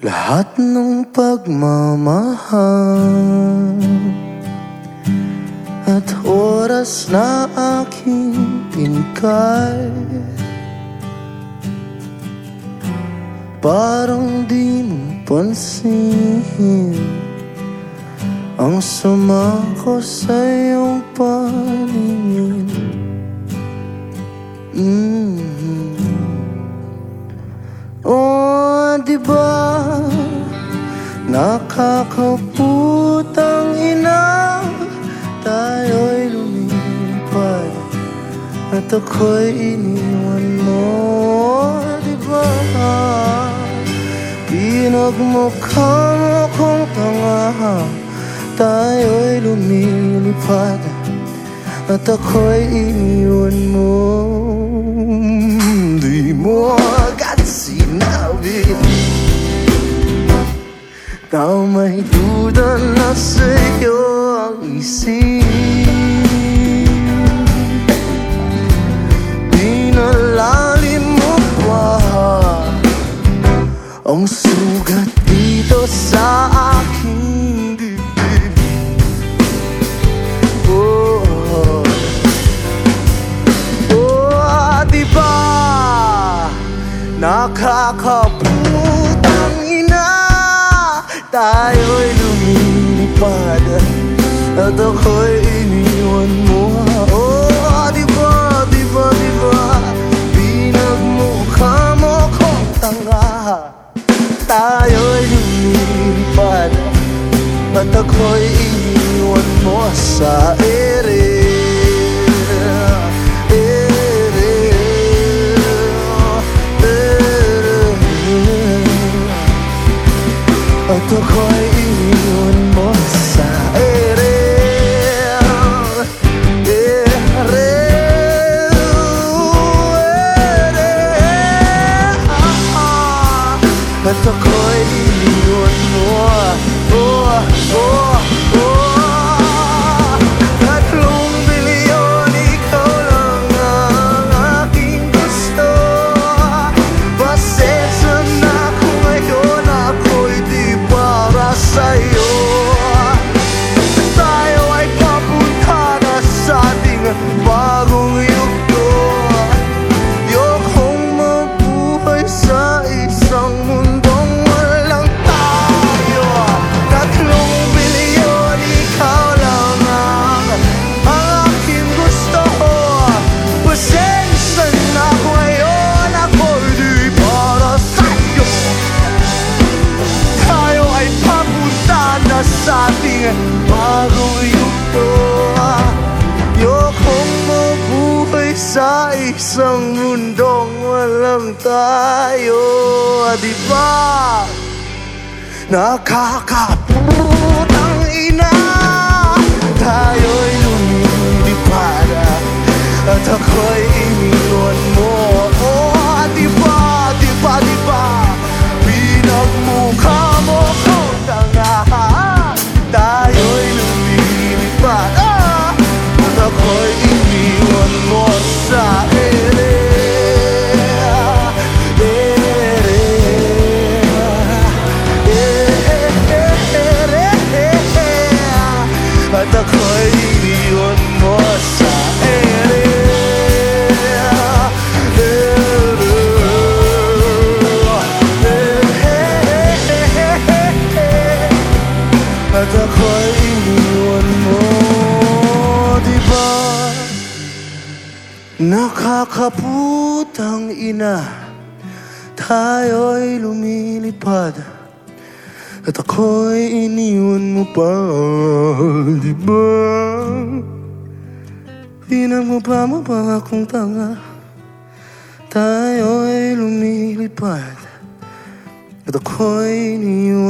Lahat ng pagmamahal At oras na aking pinkay Parang di mo pansin Ang sama ko sa iyong paningin mm-hmm. Oh, di ba Nakakaputang ina Tayo'y lumipad At ako'y iniwan mo Di ba? Pinagmukha mo kong tanga Tayo'y lumilipad At ako'y iniwan mo May duda na sa'yo ang isip. Pinalalim mo sa aking dibdib Oh, oh, di ba Nakakaputang ina Tayo'y lumilipad At ako'y iniwan mo. Oh, di ba, di ba, di ba? Pinagmukha mo kong tanga. Tayo'y lumilipad At ako'y iniwan mo sa ere Ere At ako'y iniwan mo Oh, oh, oh sa ating bagong yugto Yokong mabuhay sa isang mundong walang tayo Di ba? Nakakaputang ako'y iniwan mo Di ba? Nakakaputang ina Tayo'y lumilipad At ako'y iniwan mo pa Di ba? Pinagmapa mo pa akong tanga Tayo'y lumilipad At ako'y iniwan